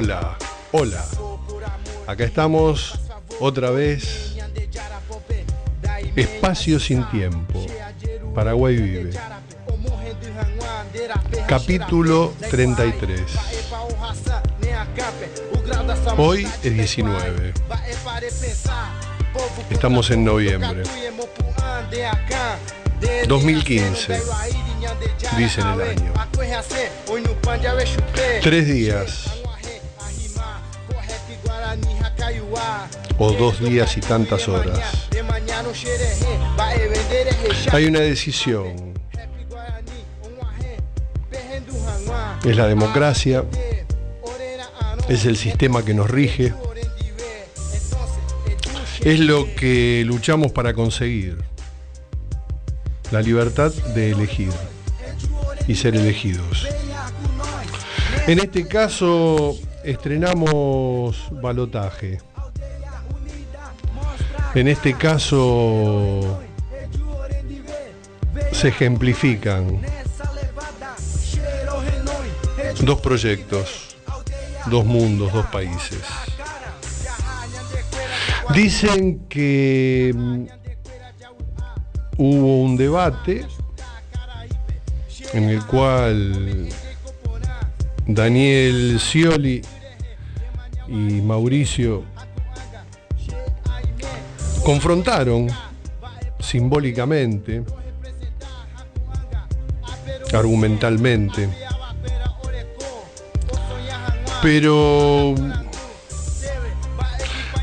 Hola, hola. Acá estamos otra vez. Espacio sin tiempo. Paraguay vive. Capítulo 33. Hoy es 19. Estamos en noviembre. 2015, dice en el año. Tres días. O dos días y tantas horas. Hay una decisión. Es la democracia. Es el sistema que nos rige. Es lo que luchamos para conseguir la libertad de elegir y ser elegidos. En este caso estrenamos balotaje. En este caso se ejemplifican dos proyectos, dos mundos, dos países. Dicen que hubo un debate en el cual Daniel Scioli y Mauricio confrontaron simbólicamente, argumentalmente, pero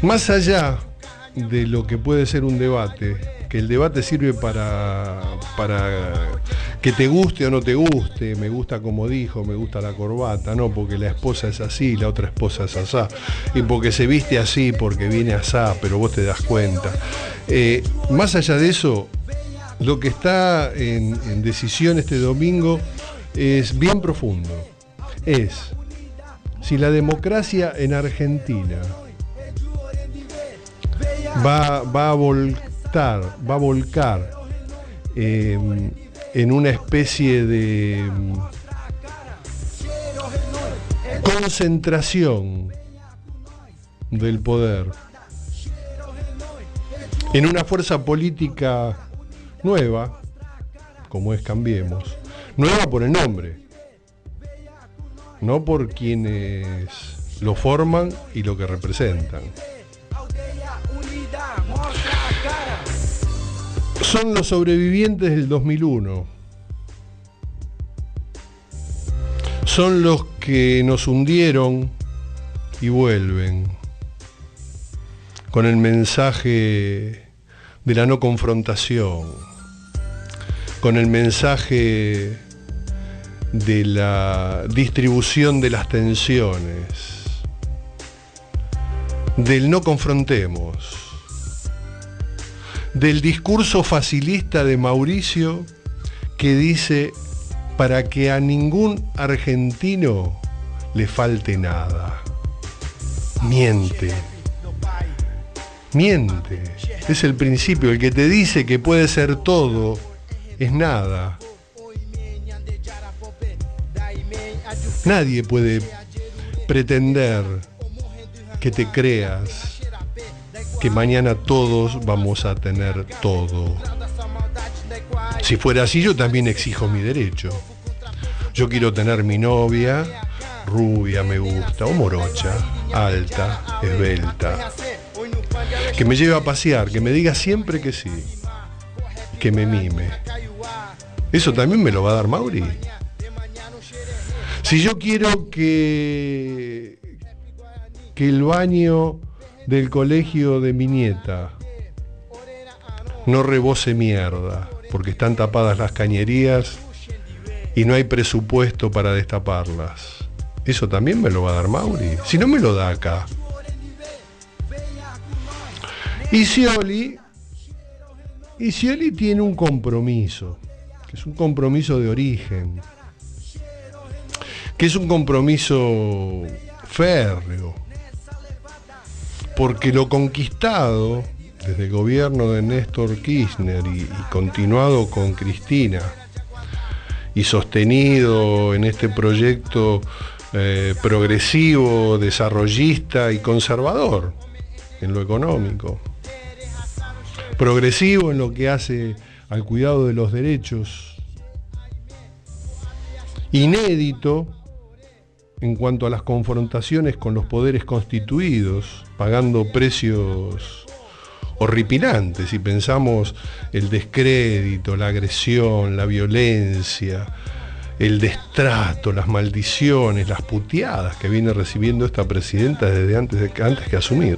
más allá de lo que puede ser un debate, el debate sirve para, para que te guste o no te guste, me gusta como dijo, me gusta la corbata, no, porque la esposa es así, la otra esposa es asá, y porque se viste así, porque viene asá, pero vos te das cuenta. Eh, más allá de eso, lo que está en, decisión este domingo es bien profundo. Es si la democracia en Argentina va, va a volcar va a volcar eh, en una especie de mm, concentración del poder, en una fuerza política nueva, como es Cambiemos, nueva por el nombre, no por quienes lo forman y lo que representan. Son los sobrevivientes del 2001. Son los que nos hundieron y vuelven con el mensaje de la no confrontación, con el mensaje de la distribución de las tensiones, del no confrontemos del discurso facilista de Mauricio que dice para que a ningún argentino le falte nada. Miente. Miente. Es el principio. El que te dice que puede ser todo es nada. Nadie puede pretender que te creas que mañana todos vamos a tener todo. Si fuera así, yo también exijo mi derecho. Yo quiero tener mi novia, rubia me gusta, o morocha, alta, esbelta. Que me lleve a pasear, que me diga siempre que sí. Que me mime. Eso también me lo va a dar Mauri. Si yo quiero que, que el baño del colegio de mi nieta. No rebose mierda, porque están tapadas las cañerías y no hay presupuesto para destaparlas. Eso también me lo va a dar Mauri. Si no me lo da acá. Y Scioli, y Scioli tiene un compromiso, que es un compromiso de origen, que es un compromiso férreo porque lo conquistado desde el gobierno de Néstor Kirchner y, continuado con Cristina y sostenido en este proyecto eh, progresivo, desarrollista y conservador en lo económico. Progresivo en lo que hace al cuidado de los derechos. Inédito en cuanto a las confrontaciones con los poderes constituidos, pagando precios horripilantes. Si pensamos el descrédito, la agresión, la violencia, el destrato, las maldiciones, las puteadas que viene recibiendo esta presidenta desde antes, de, antes que asumir.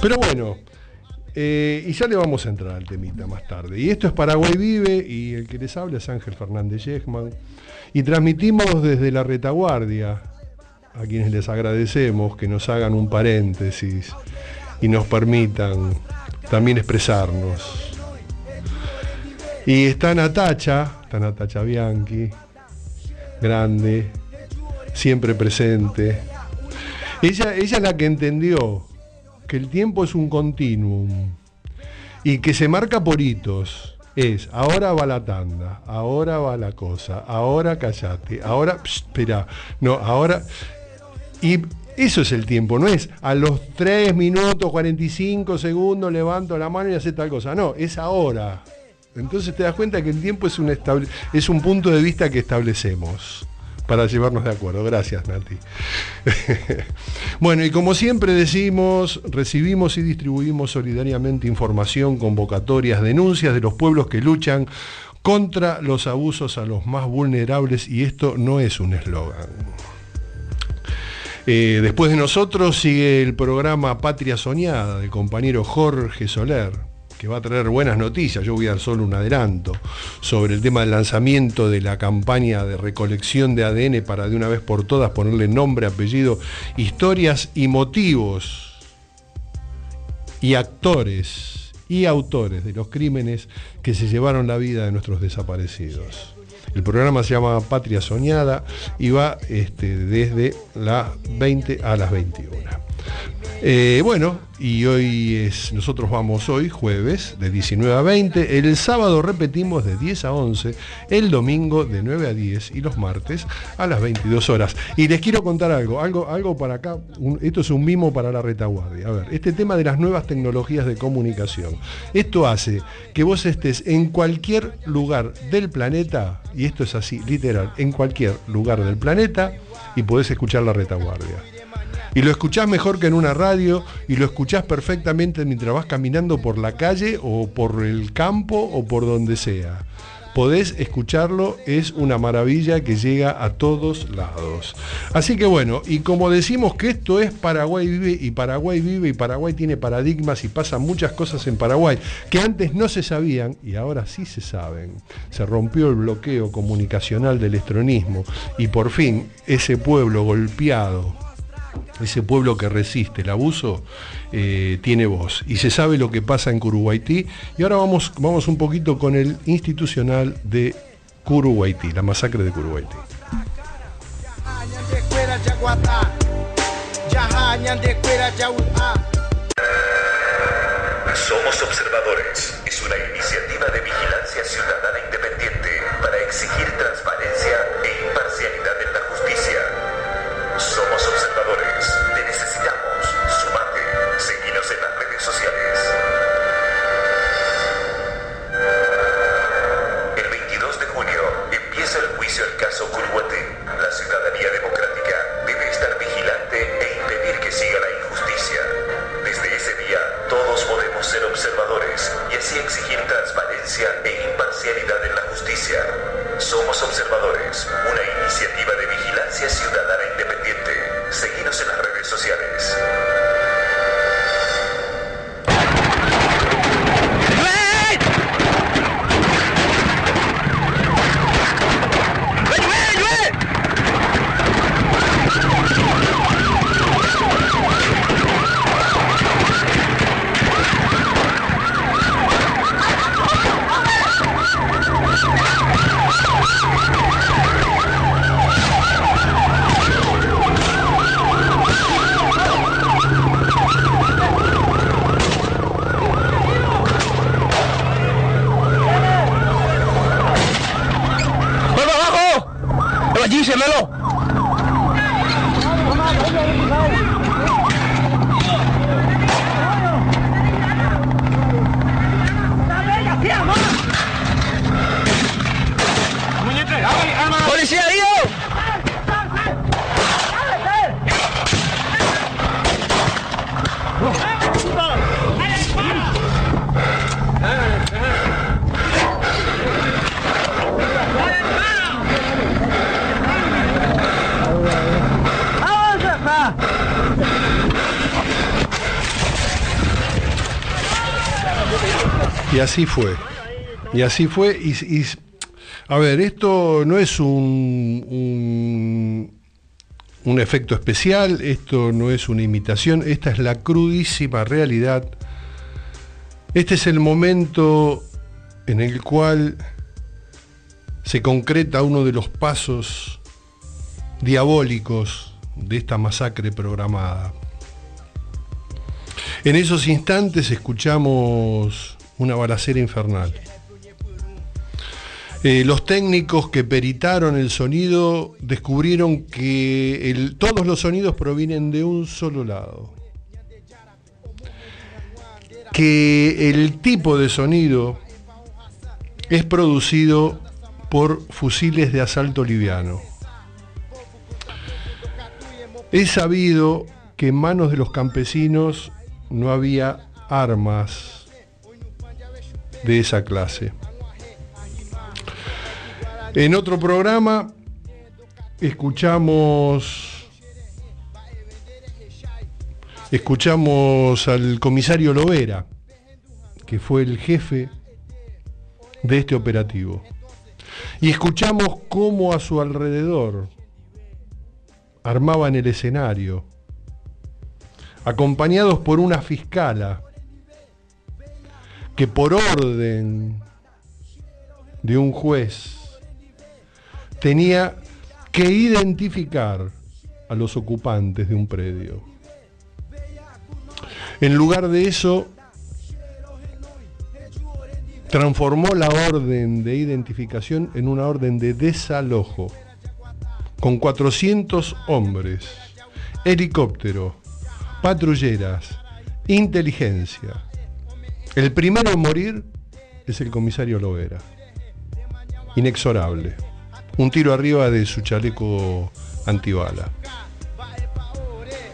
Pero bueno, eh, y ya le vamos a entrar al temita más tarde. Y esto es Paraguay Vive y el que les habla es Ángel Fernández Yechman. Y transmitimos desde la retaguardia, a quienes les agradecemos que nos hagan un paréntesis y nos permitan también expresarnos. Y está Natacha, está Natacha Bianchi, grande, siempre presente. Ella, ella es la que entendió que el tiempo es un continuum y que se marca por hitos. Es, ahora va la tanda, ahora va la cosa, ahora callate, ahora, espera, no, ahora... Y eso es el tiempo, no es a los 3 minutos 45 segundos levanto la mano y hace tal cosa, no, es ahora. Entonces te das cuenta que el tiempo es un, es un punto de vista que establecemos para llevarnos de acuerdo. Gracias, Nati. bueno, y como siempre decimos, recibimos y distribuimos solidariamente información, convocatorias, denuncias de los pueblos que luchan contra los abusos a los más vulnerables y esto no es un eslogan. Eh, después de nosotros sigue el programa Patria Soñada del compañero Jorge Soler que va a traer buenas noticias. Yo voy a dar solo un adelanto sobre el tema del lanzamiento de la campaña de recolección de ADN para de una vez por todas ponerle nombre, apellido, historias y motivos y actores y autores de los crímenes que se llevaron la vida de nuestros desaparecidos. El programa se llama Patria Soñada y va este, desde las 20 a las 21. Eh, bueno, y hoy es, nosotros vamos hoy, jueves, de 19 a 20, el sábado repetimos de 10 a 11, el domingo de 9 a 10 y los martes a las 22 horas. Y les quiero contar algo, algo, algo para acá, esto es un mimo para la retaguardia. A ver, este tema de las nuevas tecnologías de comunicación, esto hace que vos estés en cualquier lugar del planeta, y esto es así, literal, en cualquier lugar del planeta, y podés escuchar la retaguardia. Y lo escuchás mejor que en una radio y lo escuchás perfectamente mientras vas caminando por la calle o por el campo o por donde sea. Podés escucharlo, es una maravilla que llega a todos lados. Así que bueno, y como decimos que esto es Paraguay vive y Paraguay vive y Paraguay tiene paradigmas y pasan muchas cosas en Paraguay que antes no se sabían y ahora sí se saben. Se rompió el bloqueo comunicacional del estronismo y por fin ese pueblo golpeado ese pueblo que resiste el abuso, eh, tiene voz. Y se sabe lo que pasa en Curuguaití. Y ahora vamos, vamos un poquito con el institucional de Curuguaití, la masacre de Curuguaití. Somos Observadores es una iniciativa de vigilancia ciudadana independiente para exigir transparencia así fue. Y así fue. Y, a ver, esto no es un, un, efecto especial, esto no es una imitación, esta es la crudísima realidad. Este es el momento en el cual se concreta uno de los pasos diabólicos de esta masacre programada. En esos instantes escuchamos una balacera infernal. Eh, los técnicos que peritaron el sonido descubrieron que todos los sonidos provienen de un solo lado. Que el tipo de sonido es producido por fusiles de asalto liviano. Es sabido que en manos de los campesinos no había armas de esa clase. En otro programa escuchamos escuchamos al comisario Lovera, que fue el jefe de este operativo. Y escuchamos cómo a su alrededor armaban el escenario, acompañados por una fiscala que por orden de un juez tenía que identificar a los ocupantes de un predio. En lugar de eso, transformó la orden de identificación en una orden de desalojo, con 400 hombres, helicóptero, patrulleras, inteligencia. El primero en morir es el comisario Lovera, inexorable, un tiro arriba de su chaleco antibala.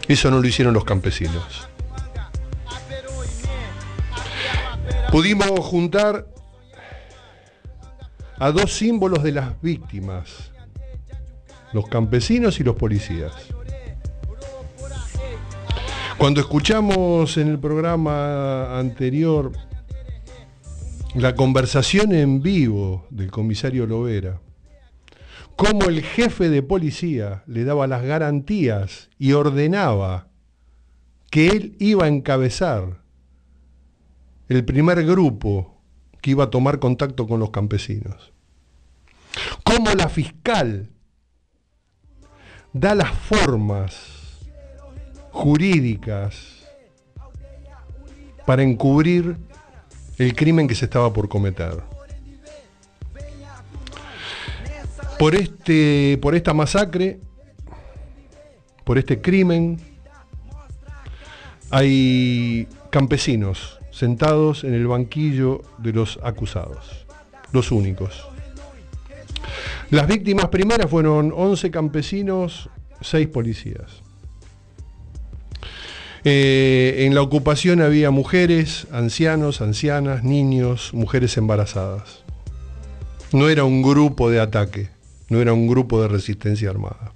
Eso no lo hicieron los campesinos. Pudimos juntar a dos símbolos de las víctimas, los campesinos y los policías. Cuando escuchamos en el programa anterior la conversación en vivo del comisario Lovera, cómo el jefe de policía le daba las garantías y ordenaba que él iba a encabezar el primer grupo que iba a tomar contacto con los campesinos. Cómo la fiscal da las formas jurídicas para encubrir el crimen que se estaba por cometer. Por, este, por esta masacre, por este crimen, hay campesinos sentados en el banquillo de los acusados, los únicos. Las víctimas primeras fueron 11 campesinos, 6 policías. Eh, en la ocupación había mujeres, ancianos, ancianas, niños, mujeres embarazadas. No era un grupo de ataque, no era un grupo de resistencia armada.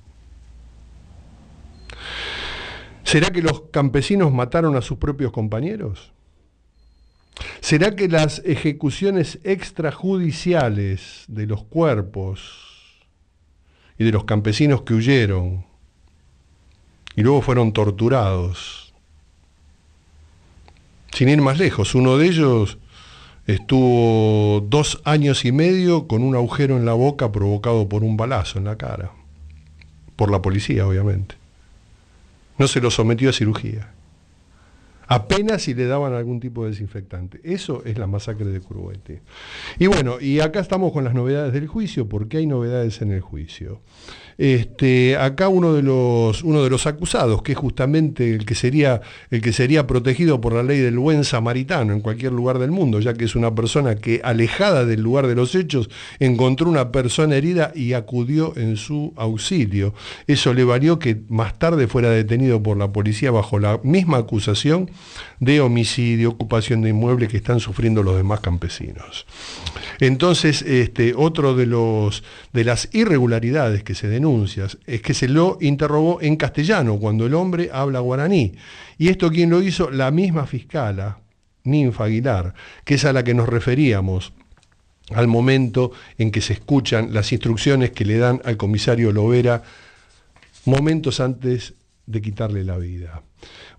¿Será que los campesinos mataron a sus propios compañeros? ¿Será que las ejecuciones extrajudiciales de los cuerpos y de los campesinos que huyeron y luego fueron torturados, sin ir más lejos, uno de ellos estuvo dos años y medio con un agujero en la boca provocado por un balazo en la cara, por la policía obviamente. No se lo sometió a cirugía apenas si le daban algún tipo de desinfectante. Eso es la masacre de Curuete. Y bueno, y acá estamos con las novedades del juicio, porque hay novedades en el juicio. Este, acá uno de, los, uno de los acusados, que es justamente el que, sería, el que sería protegido por la ley del buen samaritano en cualquier lugar del mundo, ya que es una persona que alejada del lugar de los hechos encontró una persona herida y acudió en su auxilio. Eso le valió que más tarde fuera detenido por la policía bajo la misma acusación de homicidio, ocupación de inmuebles que están sufriendo los demás campesinos. Entonces, este, otro de, los, de las irregularidades que se denuncian es que se lo interrogó en castellano cuando el hombre habla guaraní. ¿Y esto quién lo hizo? La misma fiscala Ninfa Aguilar, que es a la que nos referíamos al momento en que se escuchan las instrucciones que le dan al comisario Lovera momentos antes de quitarle la vida.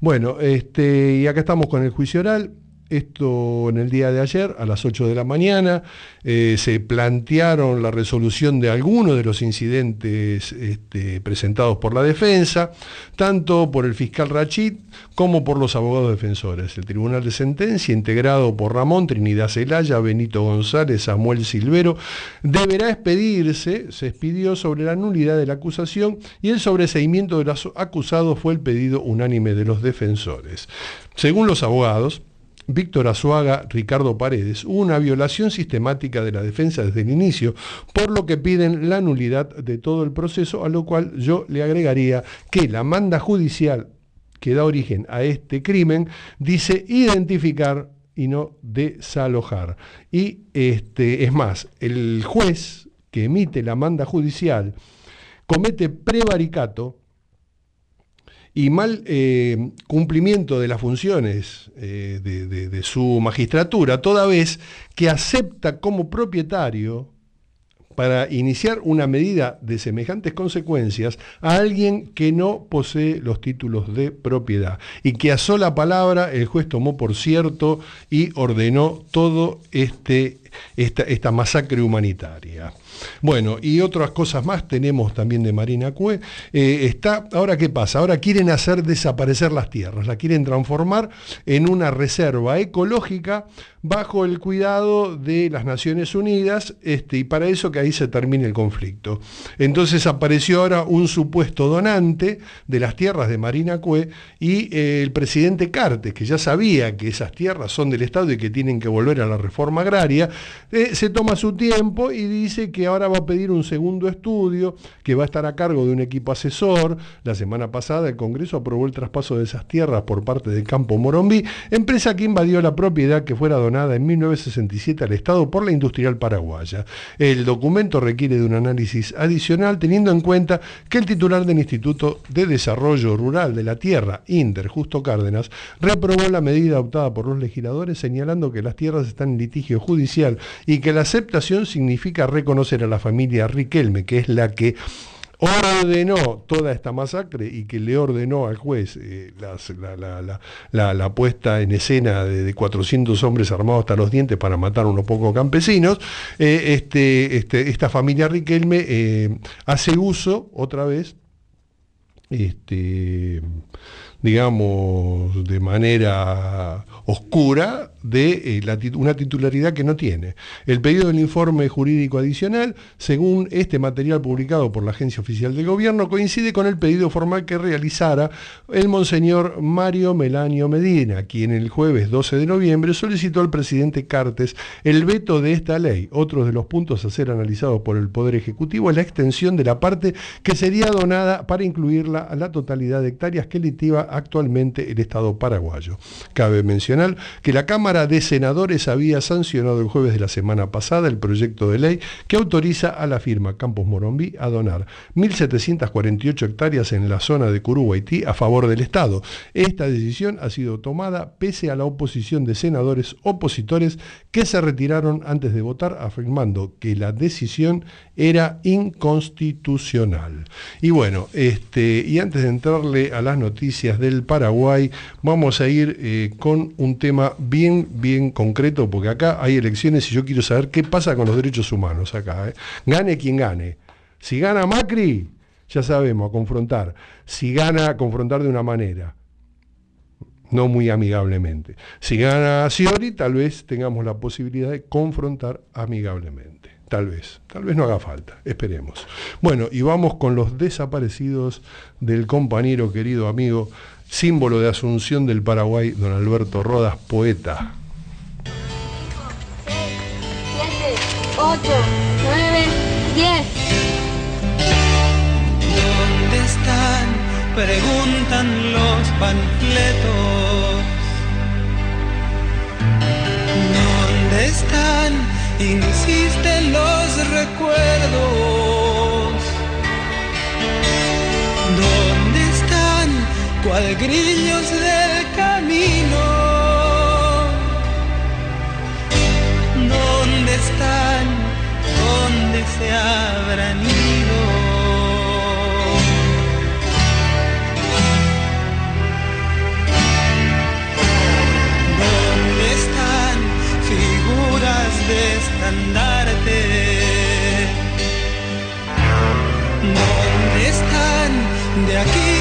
Bueno, este, y acá estamos con el juicio oral. Esto en el día de ayer, a las 8 de la mañana, eh, se plantearon la resolución de algunos de los incidentes este, presentados por la defensa, tanto por el fiscal Rachid como por los abogados defensores. El Tribunal de Sentencia, integrado por Ramón Trinidad Celaya, Benito González, Samuel Silvero, deberá expedirse, se expidió sobre la nulidad de la acusación y el sobreseimiento de los acusados fue el pedido unánime de los defensores. Según los abogados, Víctor Azuaga, Ricardo Paredes, hubo una violación sistemática de la defensa desde el inicio, por lo que piden la nulidad de todo el proceso, a lo cual yo le agregaría que la manda judicial que da origen a este crimen dice identificar y no desalojar. Y este, es más, el juez que emite la manda judicial comete prevaricato y mal eh, cumplimiento de las funciones eh, de, su magistratura, toda vez que acepta como propietario para iniciar una medida de semejantes consecuencias a alguien que no posee los títulos de propiedad y que a sola palabra el juez tomó por cierto y ordenó todo este, esta, masacre humanitaria. Bueno, y otras cosas más tenemos también de Marina Cue. Eh, está, ahora qué pasa, ahora quieren hacer desaparecer las tierras, la quieren transformar en una reserva ecológica bajo el cuidado de las Naciones Unidas, este, y para eso que ahí se termine el conflicto. Entonces apareció ahora un supuesto donante de las tierras de Marina Cue y eh, el presidente Cartes, que ya sabía que esas tierras son del Estado y que tienen que volver a la reforma agraria, eh, se toma su tiempo y dice que ahora va a pedir un segundo estudio que va a estar a cargo de un equipo asesor. La semana pasada el Congreso aprobó el traspaso de esas tierras por parte del Campo Morombí, empresa que invadió la propiedad que fuera en 1967 al Estado por la industrial paraguaya. El documento requiere de un análisis adicional teniendo en cuenta que el titular del Instituto de Desarrollo Rural de la Tierra, Inter Justo Cárdenas, reaprobó la medida adoptada por los legisladores señalando que las tierras están en litigio judicial y que la aceptación significa reconocer a la familia Riquelme, que es la que ordenó toda esta masacre y que le ordenó al juez eh, la, puesta en escena de, 400 hombres armados hasta los dientes para matar a unos pocos campesinos, eh, este, este, esta familia Riquelme eh, hace uso otra vez este, digamos, de manera oscura de eh, una titularidad que no tiene. El pedido del informe jurídico adicional, según este material publicado por la Agencia Oficial del Gobierno, coincide con el pedido formal que realizara el monseñor Mario Melanio Medina, quien el jueves 12 de noviembre solicitó al presidente Cartes el veto de esta ley. Otro de los puntos a ser analizados por el Poder Ejecutivo es la extensión de la parte que sería donada para incluirla a la totalidad de hectáreas que litiva actualmente el Estado paraguayo. Cabe mencionar que la Cámara de Senadores había sancionado el jueves de la semana pasada el proyecto de ley que autoriza a la firma Campos Morombí a donar 1.748 hectáreas en la zona de Curuguaití a favor del Estado. Esta decisión ha sido tomada pese a la oposición de senadores opositores que se retiraron antes de votar afirmando que la decisión era inconstitucional. Y bueno, este, y antes de entrarle a las noticias del Paraguay, vamos a ir eh, con un tema bien, bien concreto, porque acá hay elecciones y yo quiero saber qué pasa con los derechos humanos acá. Eh. Gane quien gane. Si gana Macri, ya sabemos, a confrontar. Si gana, a confrontar de una manera no muy amigablemente. Si gana Sciori, tal vez tengamos la posibilidad de confrontar amigablemente. Tal vez, tal vez no haga falta, esperemos. Bueno, y vamos con los desaparecidos del compañero querido amigo, símbolo de Asunción del Paraguay, don Alberto Rodas, poeta. 8, 9, 10. ¿Dónde están? Preguntan los panfletos. ¿Dónde están? insisten los recuerdos. ¿Dónde? cual grillos del camino. ¿Dónde están? ¿Dónde se habrán ido? ¿Dónde están figuras de estandarte? ¿Dónde están de aquí?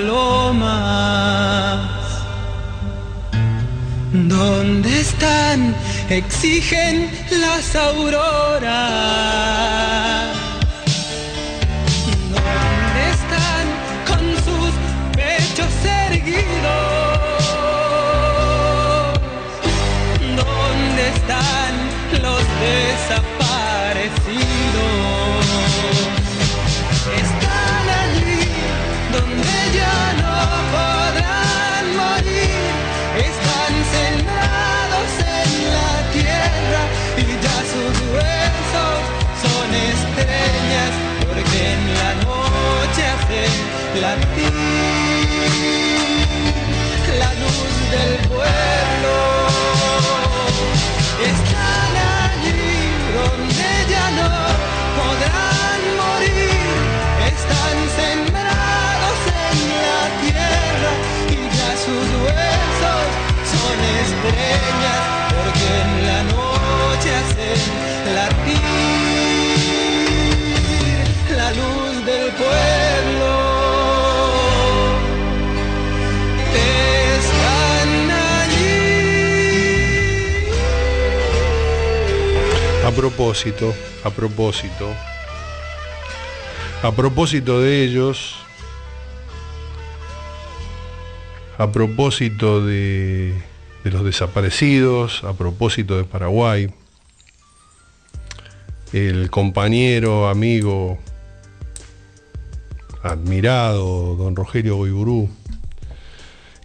Palomas. ¿Dónde están? Exigen estrellas porque en la noche hacen latir la luz del pueblo. A propósito, a propósito, a propósito de ellos, a propósito de, de los desaparecidos, a propósito de Paraguay, el compañero, amigo, admirado, don Rogelio Goiburú,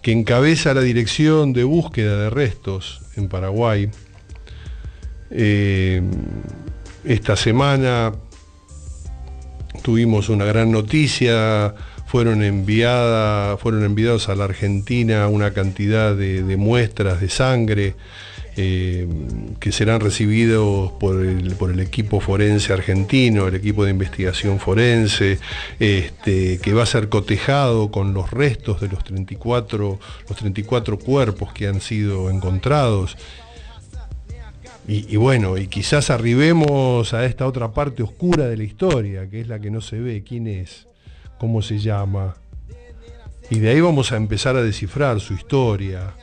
que encabeza la dirección de búsqueda de restos en Paraguay, eh, esta semana tuvimos una gran noticia, fueron, enviada, fueron enviados a la Argentina una cantidad de, muestras de sangre eh, que serán recibidos por el, por el, equipo forense argentino, el equipo de investigación forense, este, que va a ser cotejado con los restos de los 34, los 34 cuerpos que han sido encontrados. Y, y, bueno, y quizás arribemos a esta otra parte oscura de la historia, que es la que no se ve, quién es, cómo se llama. Y de ahí vamos a empezar a descifrar su historia,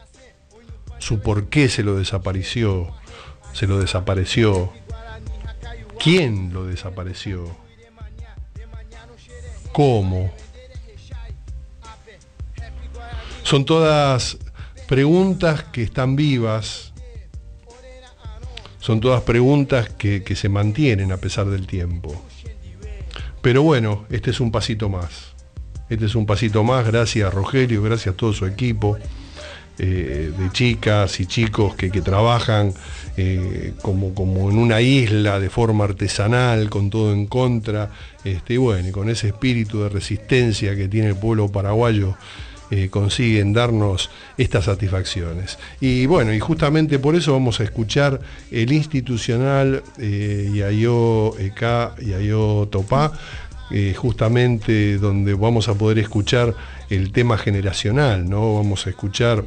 su por qué se lo desapareció, se lo desapareció, quién lo desapareció, cómo. Son todas preguntas que están vivas, son todas preguntas que, que, se mantienen a pesar del tiempo. Pero bueno, este es un pasito más. Este es un pasito más, gracias a Rogelio, gracias a todo su equipo. de chicas y chicos que, trabajan como, como en una isla de forma artesanal, con todo en contra, este, bueno, y con ese espíritu de resistencia que tiene el pueblo paraguayo eh, consiguen darnos estas satisfacciones. Y bueno, y justamente por eso vamos a escuchar el institucional eh, Yayo Eka, Yayo Topá, eh, justamente donde vamos a poder escuchar el tema generacional, ¿no? Vamos a escuchar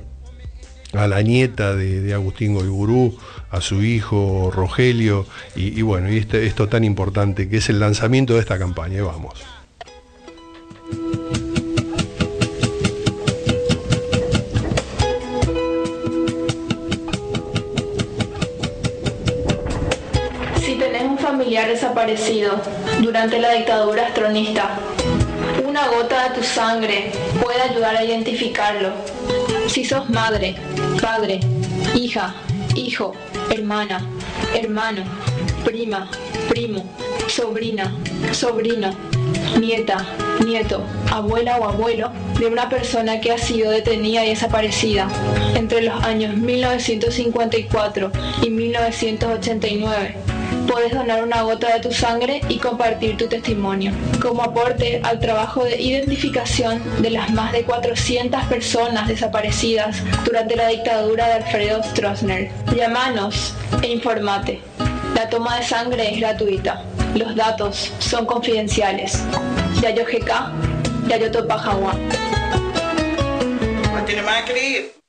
a la nieta de, Agustín Goiburú, a su hijo Rogelio, y, bueno, y este, esto tan importante que es el lanzamiento de esta campaña. Vamos. Desaparecido durante la dictadura astronista. Una gota de tu sangre puede ayudar a identificarlo. Si sos madre, padre, hija, hijo, hermana, hermano, prima, primo, sobrina, sobrino, nieta, nieto, abuela o abuelo de una persona que ha sido detenida y desaparecida entre los años 1954 y 1989 puedes donar una gota de tu sangre y compartir tu testimonio como aporte al trabajo de identificación de las más de 400 personas desaparecidas durante la dictadura de Alfredo Stroessner. Llámanos e informate. La toma de sangre es gratuita. Los datos son confidenciales. Yayo GK, Yayo Topa No tiene más que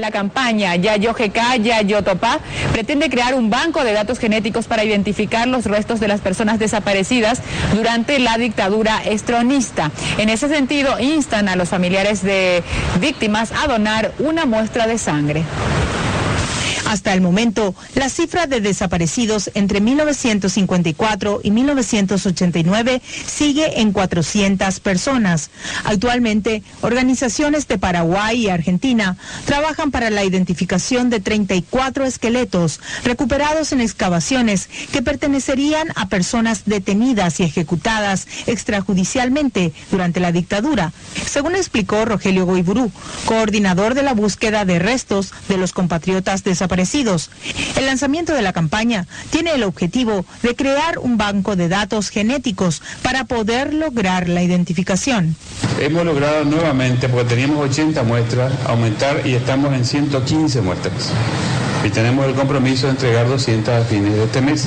la campaña Yayo GK, Yayo Topá pretende crear un banco de datos genéticos para identificar los restos de las personas desaparecidas durante la dictadura estronista. En ese sentido, instan a los familiares de víctimas a donar una muestra de sangre. Hasta el momento, la cifra de desaparecidos entre 1954 y 1989 sigue en 400 personas. Actualmente, organizaciones de Paraguay y Argentina trabajan para la identificación de 34 esqueletos recuperados en excavaciones que pertenecerían a personas detenidas y ejecutadas extrajudicialmente durante la dictadura, según explicó Rogelio Goiburú, coordinador de la búsqueda de restos de los compatriotas desaparecidos el lanzamiento de la campaña tiene el objetivo de crear un banco de datos genéticos para poder lograr la identificación. Hemos logrado nuevamente, porque teníamos 80 muestras, aumentar y estamos en 115 muestras. Y tenemos el compromiso de entregar 200 a fines de este mes.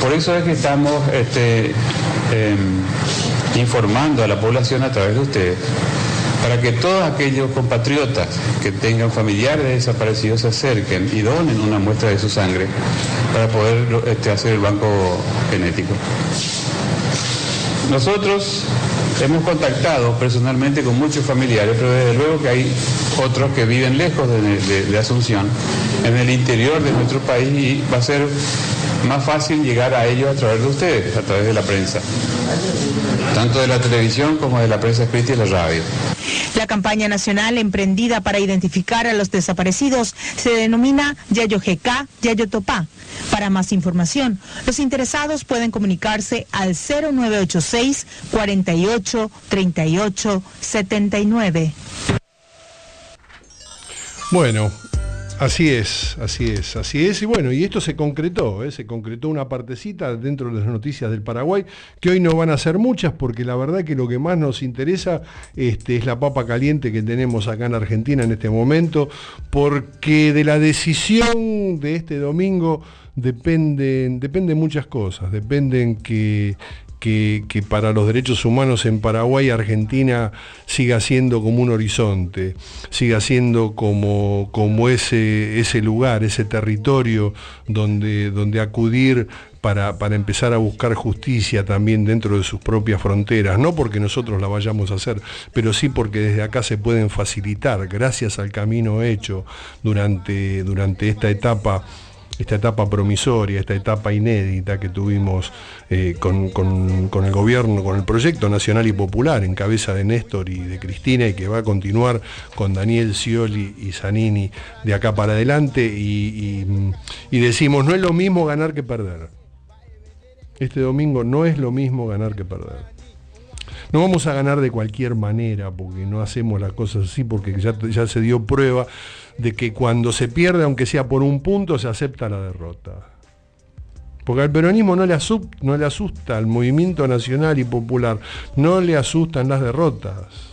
Por eso es que estamos este, em, informando a la población a través de ustedes para que todos aquellos compatriotas que tengan familiares desaparecidos se acerquen y donen una muestra de su sangre para poder este, hacer el banco genético. Nosotros hemos contactado personalmente con muchos familiares, pero desde luego que hay otros que viven lejos de Asunción, en el interior de nuestro país y va a ser más fácil llegar a ellos a través de ustedes, a través de la prensa, tanto de la televisión como de la prensa escrita y la radio. La campaña nacional emprendida para identificar a los desaparecidos se denomina Yayo GK, Yayo Topá. Para más información, los interesados pueden comunicarse al 0986 48 38 79. Bueno, Así es, así es, así es. Y bueno, y esto se concretó, ¿eh? se concretó una partecita dentro de las noticias del Paraguay, que hoy no van a ser muchas, porque la verdad que lo que más nos interesa este, es la papa caliente que tenemos acá en Argentina en este momento, porque de la decisión de este domingo dependen, dependen muchas cosas, dependen que que, para los derechos humanos en Paraguay Argentina siga siendo como un horizonte, siga siendo como, ese, lugar, ese territorio donde, acudir para, empezar a buscar justicia también dentro de sus propias fronteras, no porque nosotros la vayamos a hacer, pero sí porque desde acá se pueden facilitar, gracias al camino hecho durante esta etapa esta etapa promisoria, esta etapa inédita que tuvimos eh, con, el gobierno, con el proyecto nacional y popular en cabeza de Néstor y de Cristina y que va a continuar con Daniel Scioli y Zanini de acá para adelante y, y decimos, no es lo mismo ganar que perder. Este domingo no es lo mismo ganar que perder. No vamos a ganar de cualquier manera, porque no hacemos las cosas así, porque ya, ya se dio prueba de que cuando se pierde, aunque sea por un punto, se acepta la derrota. Porque al peronismo no le, asusta, no le asusta, al movimiento nacional y popular no le asustan las derrotas.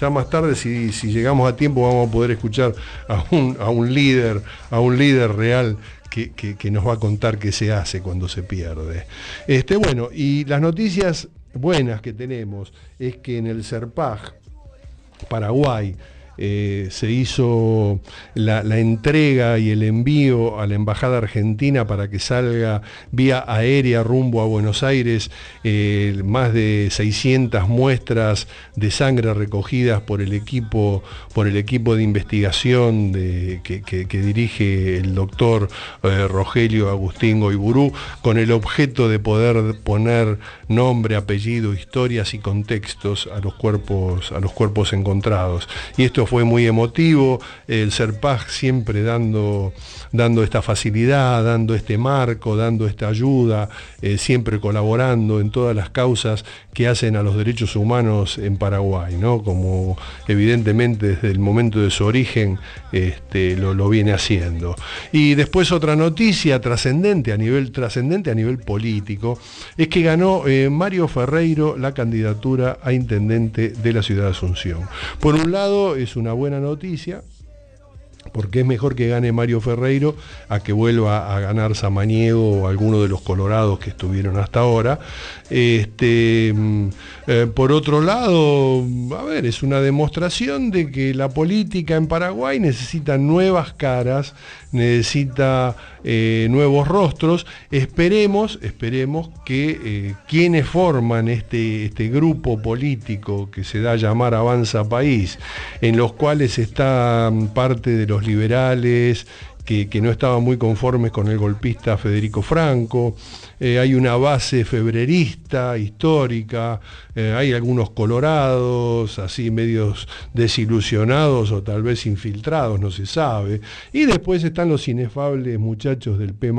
Ya más tarde, si, llegamos a tiempo, vamos a poder escuchar a un, a un líder, a un líder real que, que, nos va a contar qué se hace cuando se pierde. Este, bueno, y las noticias buenas que tenemos es que en el CERPAG, Paraguay, eh, se hizo la, entrega y el envío a la Embajada Argentina para que salga vía aérea rumbo a Buenos Aires eh, más de 600 muestras de sangre recogidas por el equipo, por el equipo de investigación que, dirige el doctor eh, Rogelio Agustín Goiburú, con el objeto de poder poner nombre, apellido, historias y contextos a los cuerpos, a los cuerpos encontrados. Y esto fue muy emotivo, el SERPAG siempre dando, dando esta facilidad, dando este marco, dando esta ayuda, eh, siempre colaborando en todas las causas que hacen a los derechos humanos en Paraguay, ¿no? como evidentemente desde el momento de su origen este, lo, viene haciendo. Y después otra noticia trascendente a nivel trascendente a nivel político es que ganó eh, Mario Ferreiro la candidatura a intendente de la ciudad de Asunción. Por un lado es una buena noticia, porque es mejor que gane Mario Ferreiro a que vuelva a ganar Samaniego o alguno de los colorados que estuvieron hasta ahora. Este, mm, eh, por otro lado, a ver, es una demostración de que la política en Paraguay necesita nuevas caras, necesita eh, nuevos rostros. Esperemos, esperemos que eh, quienes forman este, este grupo político que se da a llamar Avanza País, en los cuales está parte de los liberales, que, no estaban muy conformes con el golpista Federico Franco, eh, hay una base febrerista, histórica, eh, hay algunos colorados, así medios desilusionados o tal vez infiltrados, no se sabe, y después están los inefables muchachos del P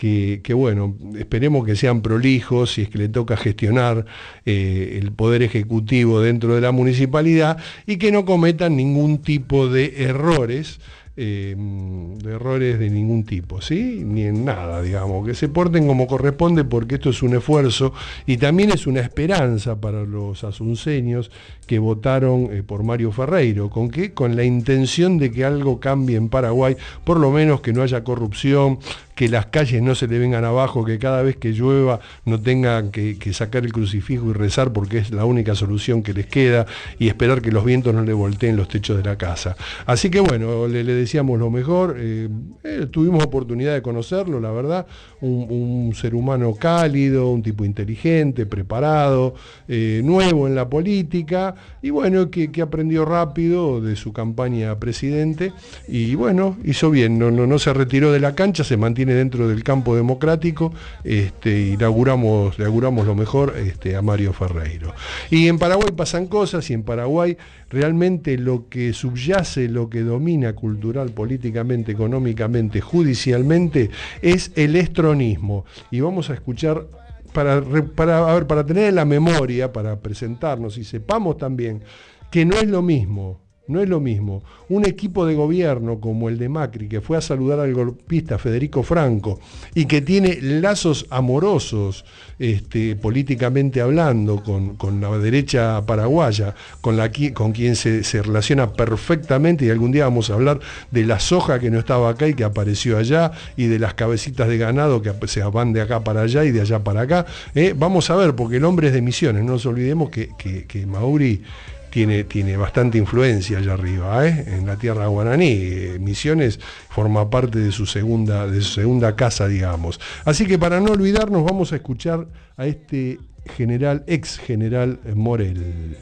que, bueno, esperemos que sean prolijos si es que le toca gestionar eh, el poder ejecutivo dentro de la municipalidad y que no cometan ningún tipo de errores eh, de errores de ningún tipo, ¿sí? Ni en nada, digamos, que se porten como corresponde porque esto es un esfuerzo y también es una esperanza para los asunceños que votaron eh, por Mario Ferreiro. ¿Con qué? Con la intención de que algo cambie en Paraguay, por lo menos que no haya corrupción, que las calles no se le vengan abajo, que cada vez que llueva no tengan que, sacar el crucifijo y rezar porque es la única solución que les queda y esperar que los vientos no le volteen los techos de la casa. Así que bueno, le, decíamos lo mejor, eh, eh, tuvimos oportunidad de conocerlo, la verdad, un, ser humano cálido, un tipo inteligente, preparado, eh, nuevo en la política y bueno, que, aprendió rápido de su campaña presidente y bueno, hizo bien, no, no, no se retiró de la cancha, se mantiene dentro del campo democrático, este, inauguramos, le auguramos lo mejor este, a Mario Ferreiro. Y en Paraguay pasan cosas y en Paraguay realmente lo que subyace, lo que domina cultural, políticamente, económicamente, judicialmente, es el estronismo. Y vamos a escuchar para, para, para tener en la memoria, para presentarnos y sepamos también que no es lo mismo no es lo mismo un equipo de gobierno como el de Macri, que fue a saludar al golpista Federico Franco y que tiene lazos amorosos este, políticamente hablando con, la derecha paraguaya, con, la, con quien se, relaciona perfectamente y algún día vamos a hablar de la soja que no estaba acá y que apareció allá y de las cabecitas de ganado que se van de acá para allá y de allá para acá. ¿eh? vamos a ver, porque el hombre es de misiones, no nos olvidemos que, que Mauri tiene, tiene bastante influencia allá arriba, ¿eh? en la tierra guaraní. Eh, Misiones forma parte de su, segunda, de su segunda casa, digamos. Así que para no olvidarnos, vamos a escuchar a este general, ex general Morel.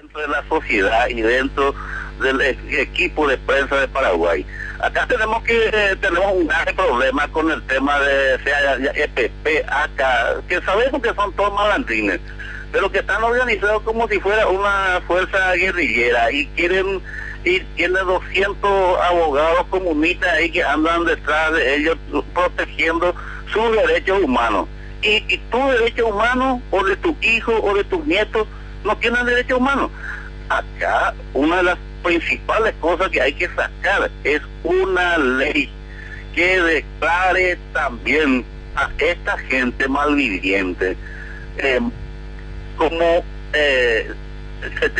Dentro de la sociedad y dentro del e-, equipo de prensa de Paraguay. Acá tenemos que tenemos un gran problema con el tema de sea EPP, acá, que sabemos que son todos malandrines pero que están organizados como si fuera una fuerza guerrillera y quieren y tiene 200 abogados comunistas ahí que andan detrás de ellos protegiendo sus derechos humanos. Y, y tu derecho humano o de tu hijo o de tus nietos no tienen derecho humano. Acá una de las principales cosas que hay que sacar es una ley que declare también a esta gente malviviente eh, como eh,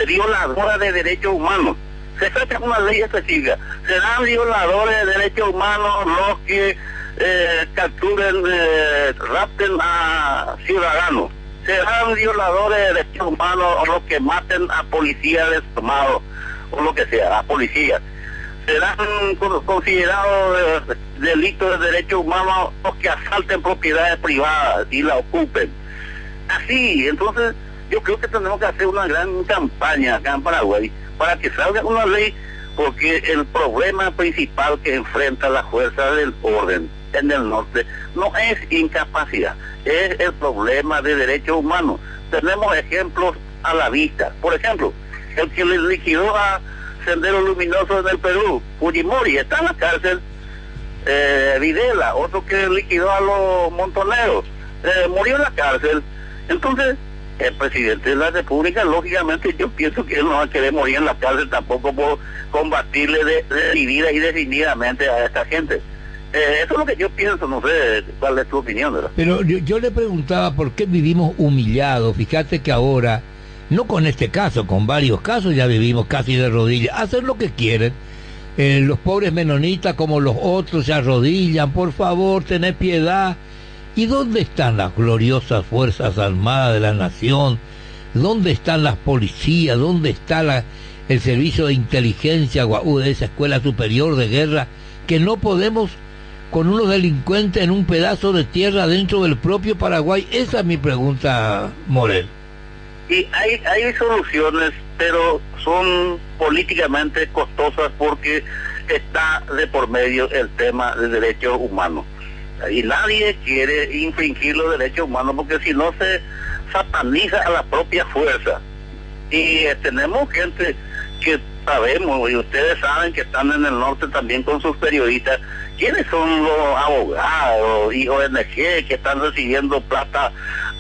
violadora de derechos humanos. Se trata una ley específica. Serán violadores de derechos humanos los que eh, capturen, eh, rapten a ciudadanos. Serán violadores de derechos humanos los que maten a policías desarmados o lo que sea, a policías. Serán considerados delitos de derechos humanos los que asalten propiedades privadas y la ocupen. Así, entonces yo creo que tenemos que hacer una gran campaña acá en Paraguay para que salga una ley, porque el problema principal que enfrenta la fuerza del orden en el norte no es incapacidad, es el problema de derechos humanos. Tenemos ejemplos a la vista. Por ejemplo, el que le liquidó a Sendero Luminoso en el Perú, Fujimori, está en la cárcel. Eh, Videla, otro que liquidó a los montoneros, eh, murió en la cárcel. Entonces, el presidente de la República, lógicamente yo pienso que él no va a querer morir en la cárcel tampoco por combatirle decidida y definidamente a esta gente. Eh, eso es lo que yo pienso, no sé cuál es tu opinión. ¿verdad? Pero yo, le preguntaba por qué vivimos humillados. Fíjate que ahora, no con este caso, con varios casos ya vivimos casi de rodillas. Hacen lo que quieren. Eh, los pobres menonitas como los otros se arrodillan. Por favor, tened piedad. ¿Y dónde están las gloriosas Fuerzas Armadas de la Nación? ¿Dónde están las policías? ¿Dónde está el servicio de inteligencia de esa escuela superior de guerra? Que no podemos con unos delincuentes en un pedazo de tierra dentro del propio Paraguay. Esa es mi pregunta, Morel. Y hay, hay soluciones, pero son políticamente costosas porque está de por medio el tema de derechos humanos y nadie quiere infringir los derechos humanos porque si no se sataniza a la propia fuerza. Y eh, tenemos gente que sabemos, y ustedes saben que están en el norte también con sus periodistas, quiénes son los abogados y ONG que están recibiendo plata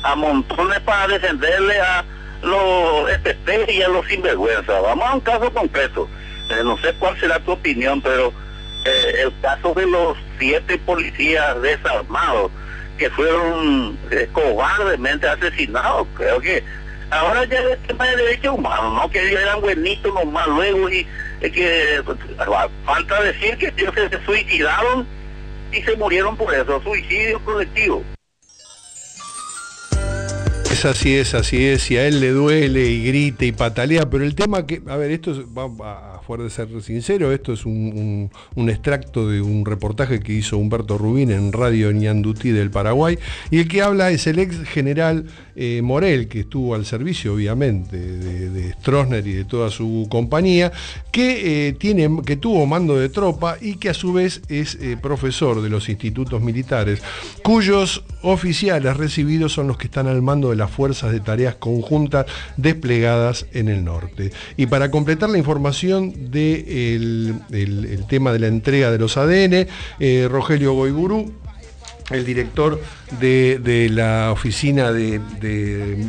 a montones para defenderle a los EPP y a los sinvergüenza. Vamos a un caso concreto. Eh, no sé cuál será tu opinión, pero eh, el caso de los siete policías desarmados que fueron eh, cobardemente asesinados, creo que ahora ya es tema de derechos humanos, no que eran buenitos nomás luego y que falta decir que ellos se suicidaron y se murieron por eso, suicidio colectivo. Así, es así, es, y a él le duele y grita y patalea, pero el tema que, a ver, esto va a fuera de ser sincero, esto es un, extracto de un reportaje que hizo Humberto Rubín en Radio Ñandutí del Paraguay, y el que habla es el ex general eh, Morel, que estuvo al servicio, obviamente, de, Stroessner y de toda su compañía, que, eh, tiene, que tuvo mando de tropa y que a su vez es eh, profesor de los institutos militares, cuyos oficiales recibidos son los que están al mando de las fuerzas de tareas conjuntas desplegadas en el norte. Y para completar la información del de el, tema de la entrega de los ADN, eh, Rogelio Goigurú, el director de, la Oficina de,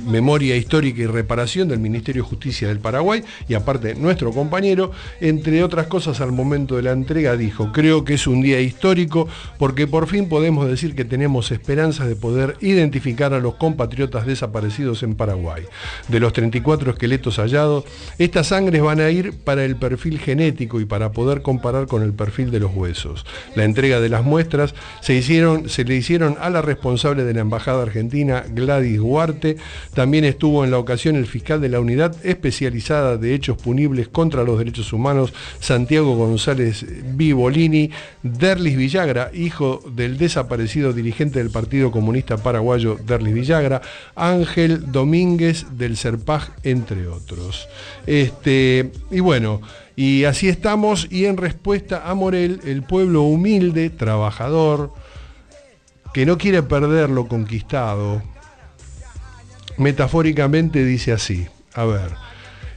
Memoria Histórica y Reparación del Ministerio de Justicia del Paraguay, y aparte nuestro compañero, entre otras cosas al momento de la entrega dijo, creo que es un día histórico porque por fin podemos decir que tenemos esperanzas de poder identificar a los compatriotas desaparecidos en Paraguay. De los 34 esqueletos hallados, estas sangres van a ir para el perfil genético y para poder comparar con el perfil de los huesos. La entrega de las muestras se, hicieron, se le hicieron a la responsable de la Embajada Argentina, Gladys Huarte. También estuvo en la ocasión el fiscal de la Unidad Especializada de Hechos Punibles contra los Derechos Humanos, Santiago González Vivolini, Derlis Villagra, hijo del desaparecido dirigente del Partido Comunista Paraguayo, Derlis Villagra, Ángel Domínguez del Serpaj, entre otros. Este, y bueno, y así estamos, y en respuesta a Morel, el pueblo humilde, trabajador, que no quiere perder lo conquistado, metafóricamente dice así, a ver,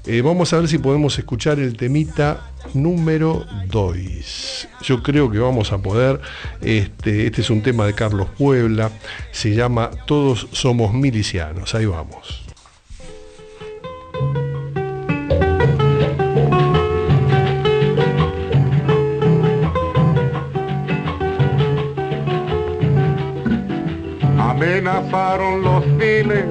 Eh, vamos a ver si podemos escuchar el temita número 2. Yo creo que vamos a poder. Este, este es un tema de Carlos Puebla. Se llama Todos somos milicianos. Ahí vamos. Amenazaron los files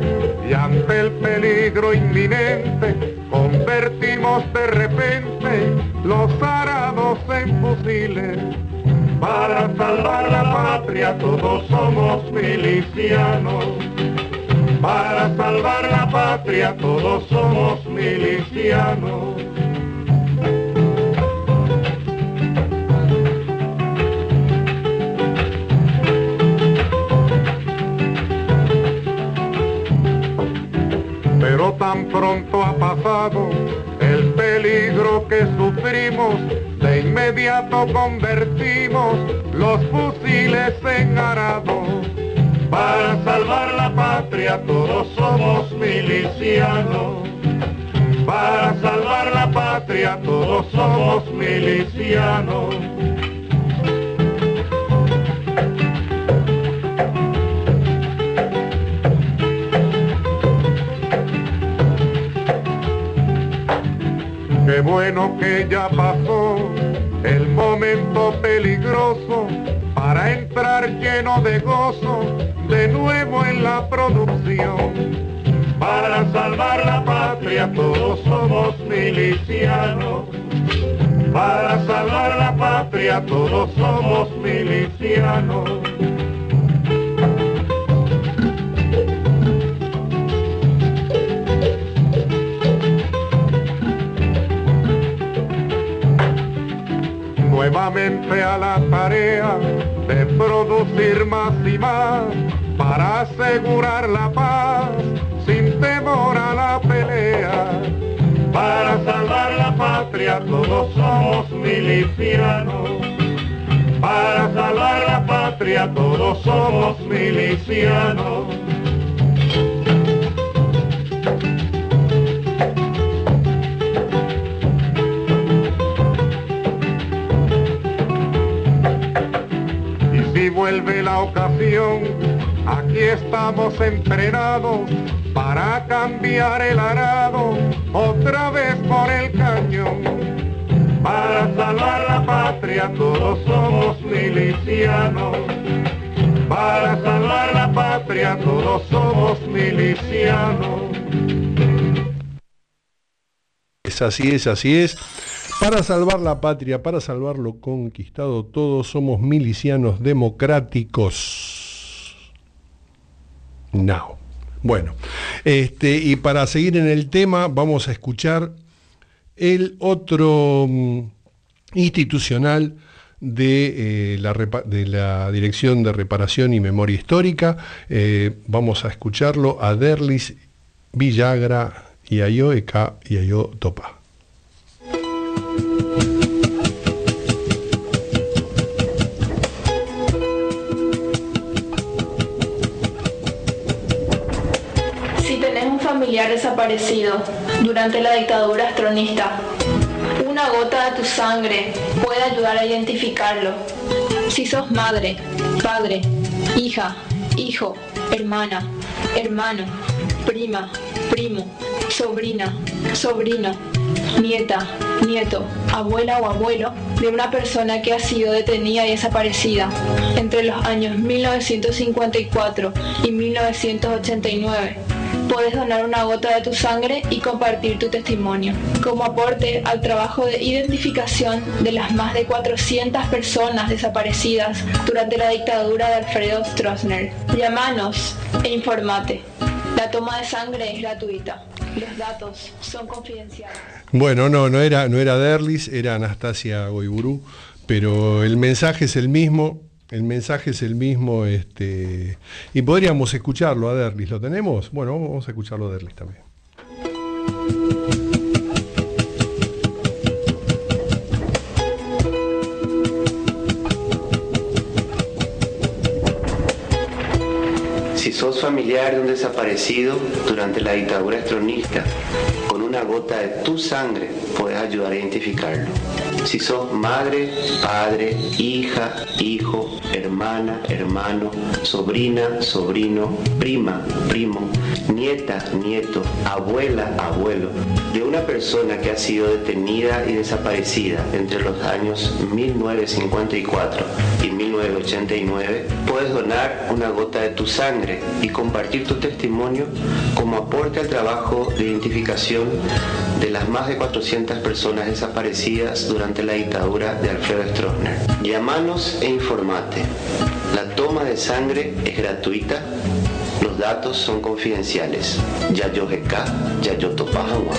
y ante el peligro inminente convertimos de repente los arados en fusiles. Para salvar la patria todos somos milicianos. Para salvar la patria todos somos milicianos. Tan pronto ha pasado el peligro que sufrimos, de inmediato convertimos los fusiles en arados. Para salvar la patria todos somos milicianos. Para salvar la patria todos somos milicianos. Bueno que ya pasó el momento peligroso para entrar lleno de gozo de nuevo en la producción. Para salvar la patria todos somos milicianos. Para salvar la patria todos somos milicianos. Nuevamente a la tarea de producir más y más para asegurar la paz sin temor a la pelea. Para salvar la patria todos somos milicianos. Para salvar la patria todos somos milicianos. Ocasión, aquí estamos entrenados para cambiar el arado otra vez por el cañón. Para salvar la patria todos somos milicianos. Para salvar la patria todos somos milicianos. Es así, es así es. Para salvar la patria, para salvar lo conquistado, todos somos milicianos democráticos. No. Bueno, este, y para seguir en el tema, vamos a escuchar el otro mm, institucional de, eh, la, de, la, Dirección de Reparación y Memoria Histórica. Eh, vamos a escucharlo a Derlis Villagra y a Yo Eka y a Yo Topa. Desaparecido durante la dictadura astronista. Una gota de tu sangre puede ayudar a identificarlo. Si sos madre, padre, hija, hijo, hermana, hermano, prima, primo, sobrina, sobrino, nieta, nieto, abuela o abuelo de una persona que ha sido detenida y desaparecida entre los años 1954 y 1989 puedes donar una gota de tu sangre y compartir tu testimonio como aporte al trabajo de identificación de las más de 400 personas desaparecidas durante la dictadura de Alfredo Stroessner. Llámanos e informate. La toma de sangre es gratuita. Los datos son confidenciales. Bueno, no, no era, no era Derlis, era Anastasia Goiburu, pero el mensaje es el mismo el mensaje es el mismo, este, y podríamos escucharlo a Derlis. ¿Lo tenemos? Bueno, vamos a escucharlo a Derlis también. Sos familiar de un desaparecido durante la dictadura estronista, con una gota de tu sangre puedes ayudar a identificarlo. Si sos madre, padre, hija, hijo, hermana, hermano, sobrina, sobrino, prima, primo, nieta, nieto, abuela, abuelo, de una persona que ha sido detenida y desaparecida entre los años 1954 y 1989, puedes donar una gota de tu sangre y compartir tu testimonio como aporte al trabajo de identificación de las más de 400 personas desaparecidas durante la dictadura de Alfredo Stroessner. Llámanos e informate. La toma de sangre es gratuita, datos son confidenciales. Yayojeca, Yayotopajagua.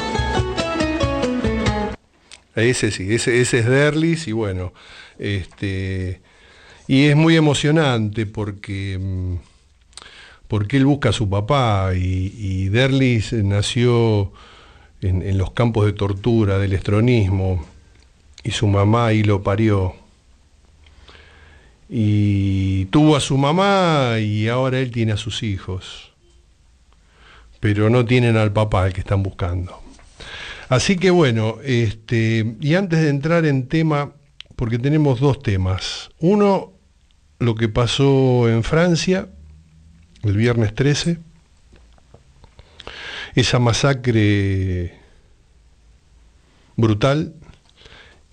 Ese sí, ese, ese es Derlis y bueno, este, y es muy emocionante porque, mm, porque él busca a su papá y, y Derlis nació en, en, los campos de tortura del estronismo y su mamá ahí lo parió. Y tuvo a su mamá y ahora él tiene a sus hijos, pero no tienen al papá, el que están buscando. Así que bueno, este, y antes de entrar en tema, porque tenemos dos temas. Uno, lo que pasó en Francia el viernes 13, esa masacre brutal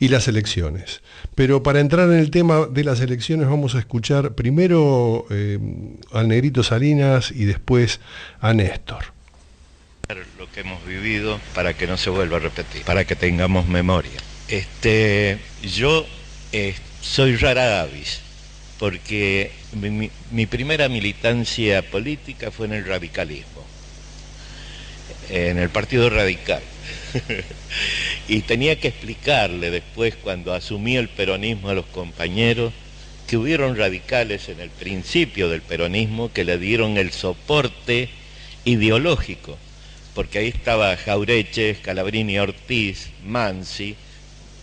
y las elecciones. Pero para entrar en el tema de las elecciones vamos a escuchar primero eh, al negrito Salinas y después a Néstor lo que hemos vivido para que no se vuelva a repetir, para que tengamos memoria. Este, yo eh, soy rara avis, porque mi, mi, primera militancia política fue en el radicalismo, en el Partido Radical. y tenía que explicarle después, cuando asumí el peronismo a los compañeros, que hubieron radicales en el principio del peronismo que le dieron el soporte ideológico porque ahí estaba Jaureche, Calabrini Ortiz, Mansi,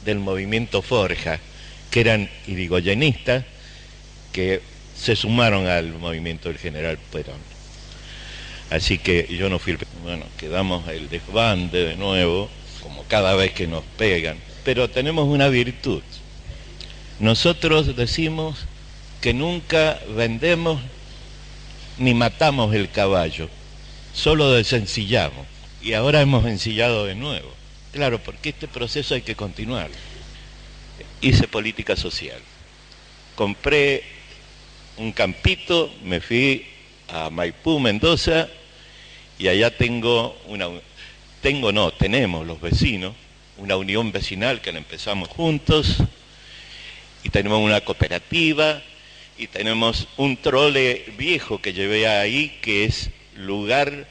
del movimiento Forja, que eran irigoyenistas, que se sumaron al movimiento del general Perón. Así que yo no fui el... Bueno, quedamos el desbande de nuevo, como cada vez que nos pegan, pero tenemos una virtud. Nosotros decimos que nunca vendemos ni matamos el caballo, solo desencillamos. Y ahora hemos ensillado de nuevo. Claro, porque este proceso hay que continuar. Hice política social. Compré un campito, me fui a Maipú, Mendoza, y allá tengo una, tengo no, tenemos los vecinos, una unión vecinal que la empezamos juntos, y tenemos una cooperativa, y tenemos un trole viejo que llevé ahí, que es lugar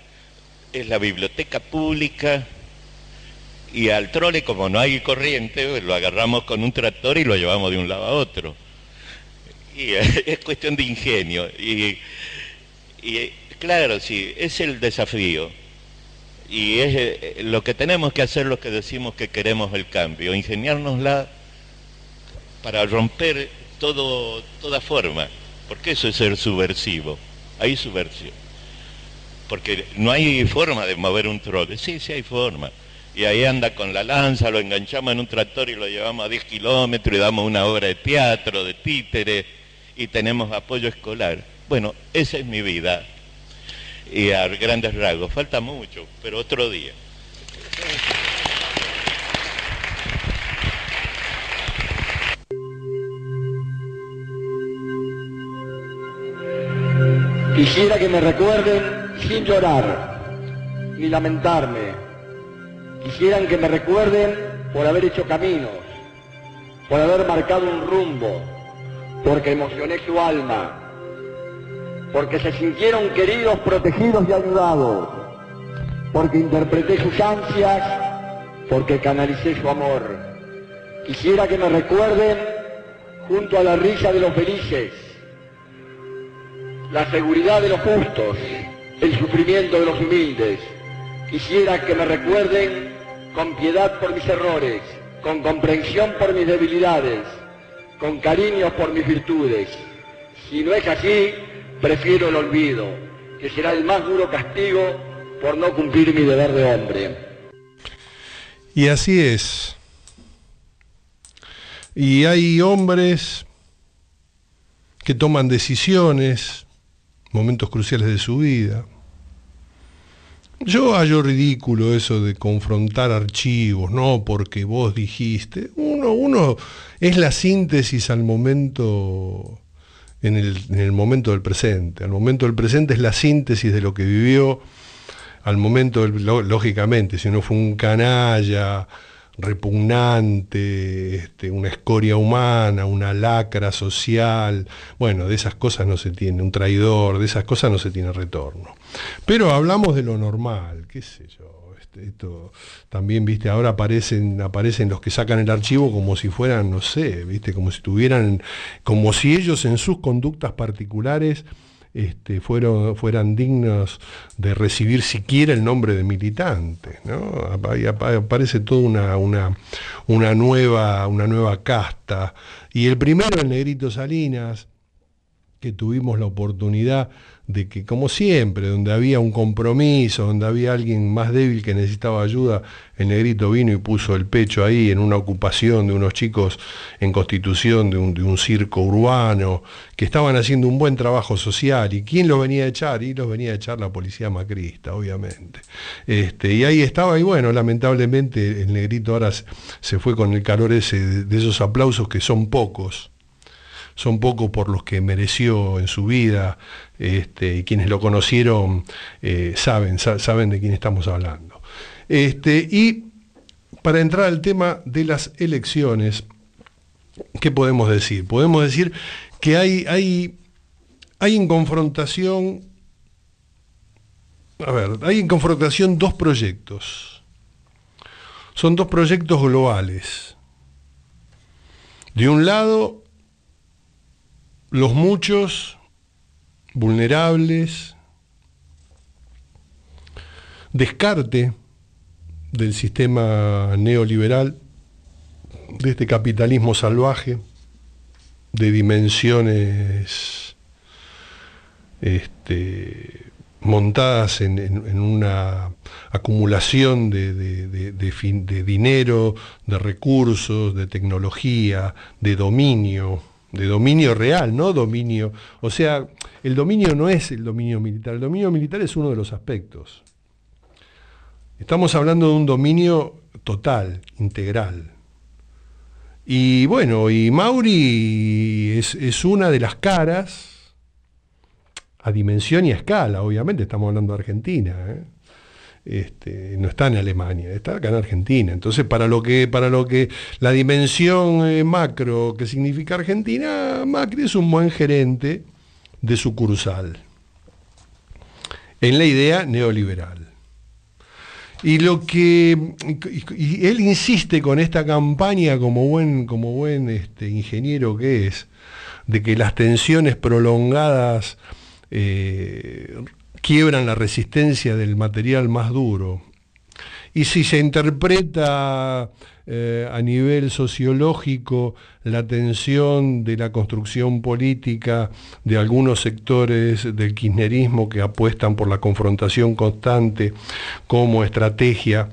es la biblioteca pública y al trole como no hay corriente, pues, lo agarramos con un tractor y lo llevamos de un lado a otro. Y es cuestión de ingenio. Y, claro, sí, es el desafío. Y es eh, lo que tenemos que hacer los que decimos que queremos el cambio, ingeniárnosla para romper todo, toda forma, porque eso es ser subversivo, hay subversión porque no hay forma de mover un trole. Sí, sí hay forma. Y ahí anda con la lanza, lo enganchamos en un tractor y lo llevamos a 10 kilómetros y damos una obra de teatro, de títere y tenemos apoyo escolar. Bueno, esa es mi vida. Y a grandes rasgos, falta mucho, pero otro día. Quisiera que me recuerden sin llorar ni lamentarme. Quisieran que me recuerden por haber hecho caminos, por haber marcado un rumbo, porque emocioné su alma, porque se sintieron queridos, protegidos y ayudados, porque interpreté sus ansias, porque canalicé su amor. Quisiera que me recuerden junto a la risa de los felices, la seguridad de los justos, el sufrimiento de los humildes. Quisiera que me recuerden con piedad por mis errores, con comprensión por mis debilidades, con cariño por mis virtudes. Si no es así, prefiero el olvido, que será el más duro castigo por no cumplir mi deber de hombre. Y así es. Y hay hombres que toman decisiones, momentos cruciales de su vida. Yo hallo ridículo eso de confrontar archivos, no porque vos dijiste. Uno, uno es la síntesis al momento, en el, en el momento del presente. Al momento del presente es la síntesis de lo que vivió al momento, lógicamente, si uno fue un canalla, repugnante, este, una escoria humana, una lacra social, bueno, de esas cosas no se tiene, un traidor, de esas cosas no se tiene retorno. Pero hablamos de lo normal, qué sé yo. Este, esto, también, viste, ahora aparecen, aparecen los que sacan el archivo como si fueran, no sé, viste, como si tuvieran, como si ellos en sus conductas particulares este, fueron, fueran dignos de recibir siquiera el nombre de militantes. ¿no? Aparece toda una, una, una, nueva, una nueva casta. Y el primero, el negrito Salinas, que tuvimos la oportunidad de que, como siempre, donde había un compromiso, donde había alguien más débil que necesitaba ayuda, el negrito vino y puso el pecho ahí en una ocupación de unos chicos en constitución de un, circo urbano, que estaban haciendo un buen trabajo social. ¿Y quién los venía a echar? Y los venía a echar la policía macrista, obviamente. Este, y ahí estaba, y bueno, lamentablemente el negrito ahora se fue con el calor ese de esos aplausos que son pocos son pocos por los que mereció en su vida, este, y quienes lo conocieron eh, saben, saben de quién estamos hablando. Este, y para entrar al tema de las elecciones, ¿qué podemos decir? Podemos decir que hay, hay, hay en confrontación, a ver, hay en confrontación dos proyectos. Son dos proyectos globales. De un lado, los muchos vulnerables, descarte del sistema neoliberal, de este capitalismo salvaje, de dimensiones este, montadas en, una acumulación de, de dinero, de recursos, de tecnología, de dominio, de dominio real, no dominio. O sea, el dominio no es el dominio militar, el dominio militar es uno de los aspectos. Estamos hablando de un dominio total, integral. Y bueno, y Mauri es, una de las caras a dimensión y a escala, obviamente estamos hablando de Argentina. ¿eh? Este, no está en Alemania, está acá en Argentina. Entonces, para lo que, para lo que la dimensión eh, macro que significa Argentina, Macri es un buen gerente de sucursal, en la idea neoliberal. Y lo que él insiste con esta campaña como buen, como buen este, ingeniero que es, de que las tensiones prolongadas eh, quiebran la resistencia del material más duro. Y si se interpreta eh, a nivel sociológico la tensión de la construcción política de algunos sectores del kirchnerismo que apuestan por la confrontación constante como estrategia,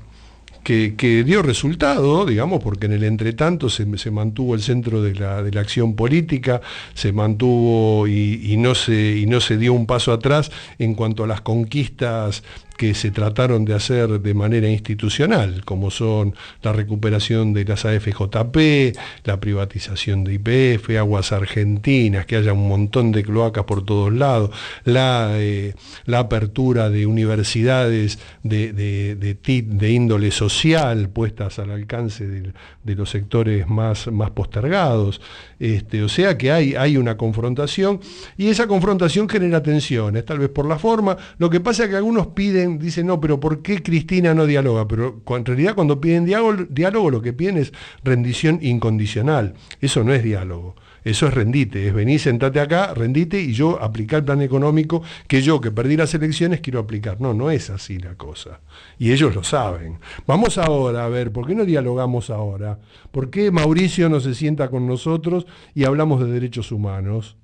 que, dio resultado, digamos, porque en el entretanto se, mantuvo el centro de la, de la, acción política, se mantuvo y, no se, y no se dio un paso atrás en cuanto a las conquistas que se trataron de hacer de manera institucional, como son la recuperación de las AFJP, la privatización de IPF, aguas argentinas, que haya un montón de cloacas por todos lados, la, eh, la apertura de universidades de, de, de, índole social puestas al alcance de, los sectores más, más postergados. Este, o sea que hay, hay una confrontación y esa confrontación genera tensiones, tal vez por la forma. Lo que pasa es que algunos piden dicen, no, pero ¿por qué Cristina no dialoga? Pero en realidad cuando piden diálogo, diálogo lo que piden es rendición incondicional. Eso no es diálogo. Eso es rendite, es venir, sentate acá, rendite y yo aplicar el plan económico que yo, que perdí las elecciones, quiero aplicar. No, no es así la cosa. Y ellos lo saben. Vamos ahora a ver, ¿por qué no dialogamos ahora? ¿Por qué Mauricio no se sienta con nosotros y hablamos de derechos humanos?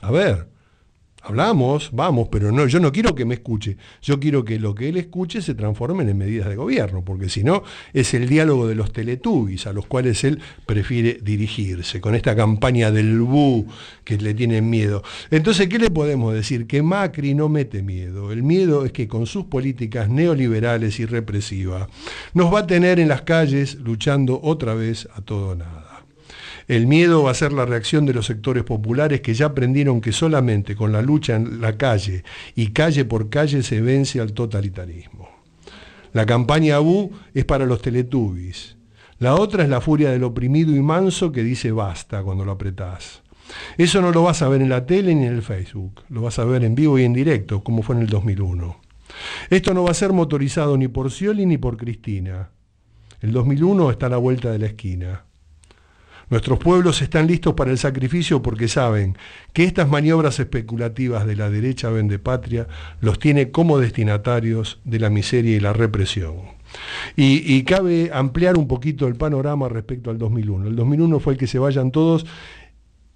A ver, Hablamos, vamos, pero no, yo no quiero que me escuche. Yo quiero que lo que él escuche se transforme en medidas de gobierno, porque si no, es el diálogo de los teletubbies a los cuales él prefiere dirigirse, con esta campaña del bu que le tienen miedo. Entonces, ¿qué le podemos decir? Que Macri no mete miedo. El miedo es que con sus políticas neoliberales y represivas nos va a tener en las calles luchando otra vez a todo nada. El miedo va a ser la reacción de los sectores populares que ya aprendieron que solamente con la lucha en la calle y calle por calle se vence al totalitarismo. La campaña ABU es para los teletubbies. La otra es la furia del oprimido y manso que dice basta cuando lo apretás. Eso no lo vas a ver en la tele ni en el Facebook, lo vas a ver en vivo y en directo, como fue en el 2001. Esto no va a ser motorizado ni por Scioli ni por Cristina. El 2001 está a la vuelta de la esquina. Nuestros pueblos están listos para el sacrificio porque saben que estas maniobras especulativas de la derecha vende patria los tiene como destinatarios de la miseria y la represión. Y, cabe ampliar un poquito el panorama respecto al 2001. El 2001 fue el que se vayan todos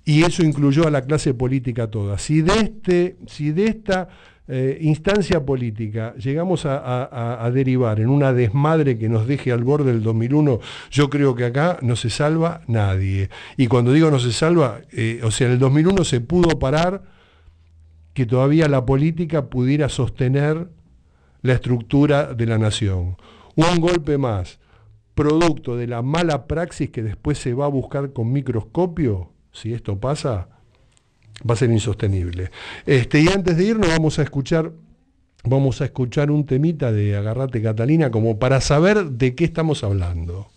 y eso incluyó a la clase política toda. Si de, este, si de esta eh, instancia política llegamos a, derivar en una desmadre que nos deje al borde del 2001, yo creo que acá no se salva nadie. Y cuando digo no se salva, eh, o sea, en el 2001 se pudo parar que todavía la política pudiera sostener la estructura de la nación. Un golpe más, producto de la mala praxis que después se va a buscar con microscopio, si esto pasa, va a ser insostenible. Este, y antes de irnos vamos a escuchar vamos a escuchar un temita de Agarrate Catalina como para saber de qué estamos hablando.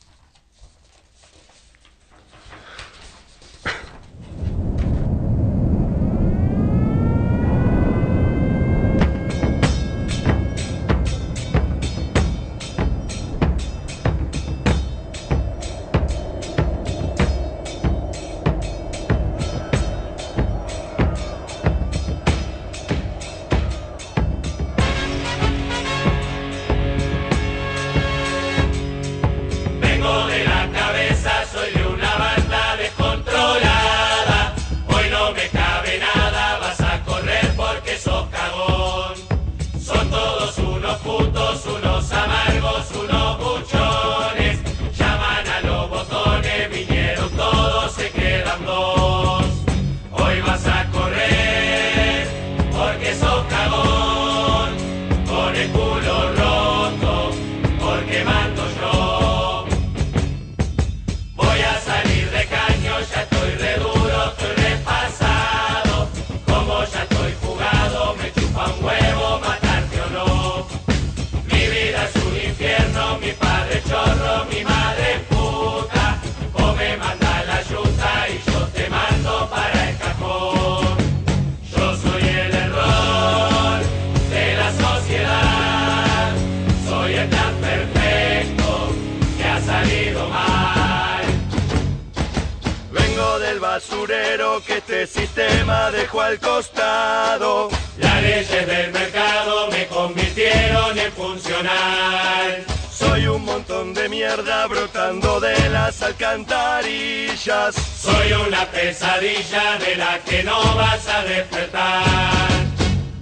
Este sistema dejó al costado. Las leyes del mercado me convirtieron en funcional. Soy un montón de mierda brotando de las alcantarillas. Soy una pesadilla de la que no vas a despertar.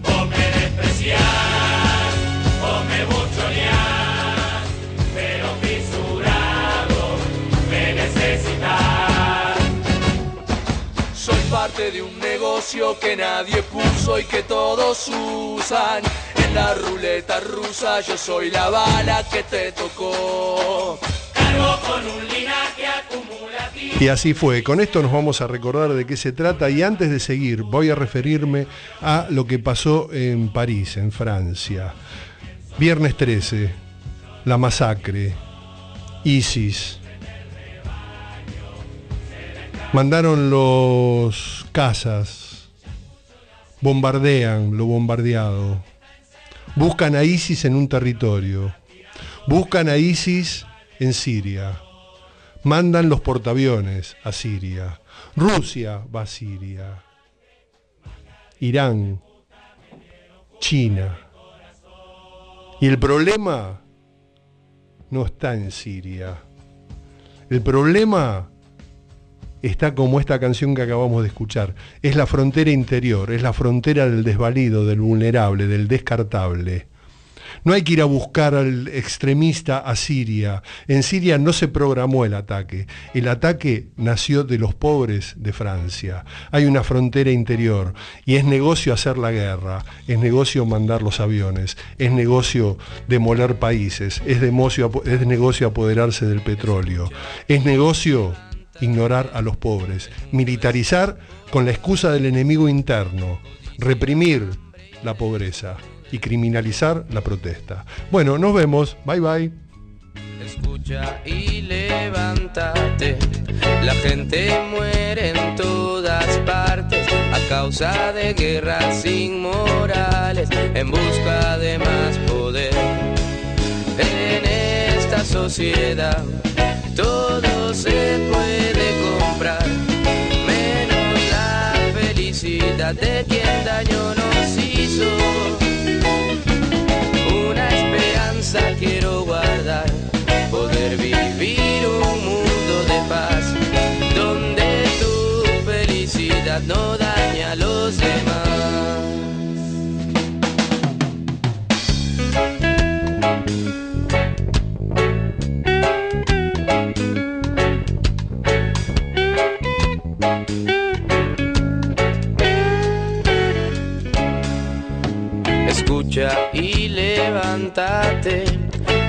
Vos me despreciás, vos me buchoneás, pero fisurado me necesitas parte de un negocio que nadie puso y que todos usan. En la ruleta rusa yo soy la bala que te tocó. Cargo con un linaje acumulativo. Y así fue, con esto nos vamos a recordar de qué se trata y antes de seguir voy a referirme a lo que pasó en París, en Francia. Viernes 13, la masacre, ISIS, Mandaron los casas, bombardean lo bombardeado, buscan a ISIS en un territorio, buscan a ISIS en Siria, mandan los portaaviones a Siria, Rusia va a Siria, Irán, China. Y el problema no está en Siria. El problema está como esta canción que acabamos de escuchar. Es la frontera interior, es la frontera del desvalido, del vulnerable, del descartable. No hay que ir a buscar al extremista a Siria. En Siria no se programó el ataque. El ataque nació de los pobres de Francia. Hay una frontera interior y es negocio hacer la guerra, es negocio mandar los aviones, es negocio demoler países, es es negocio apoderarse del petróleo, es negocio ignorar a los pobres, militarizar con la excusa del enemigo interno, reprimir la pobreza y criminalizar la protesta. Bueno, nos vemos. Bye bye. Escucha y levántate. La gente muere en todas partes a causa de guerras inmorales en busca de más poder. En esta sociedad todo se puede de quien daño nos hizo quiero guardar, poder vivir un mundo de paz, donde tu felicidad no daña a los demás. Escucha y levántate,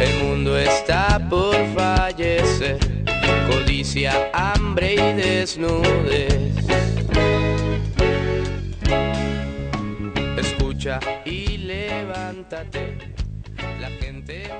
el mundo está por fallecer, codicia, hambre y desnudez. Escucha y levántate, la gente.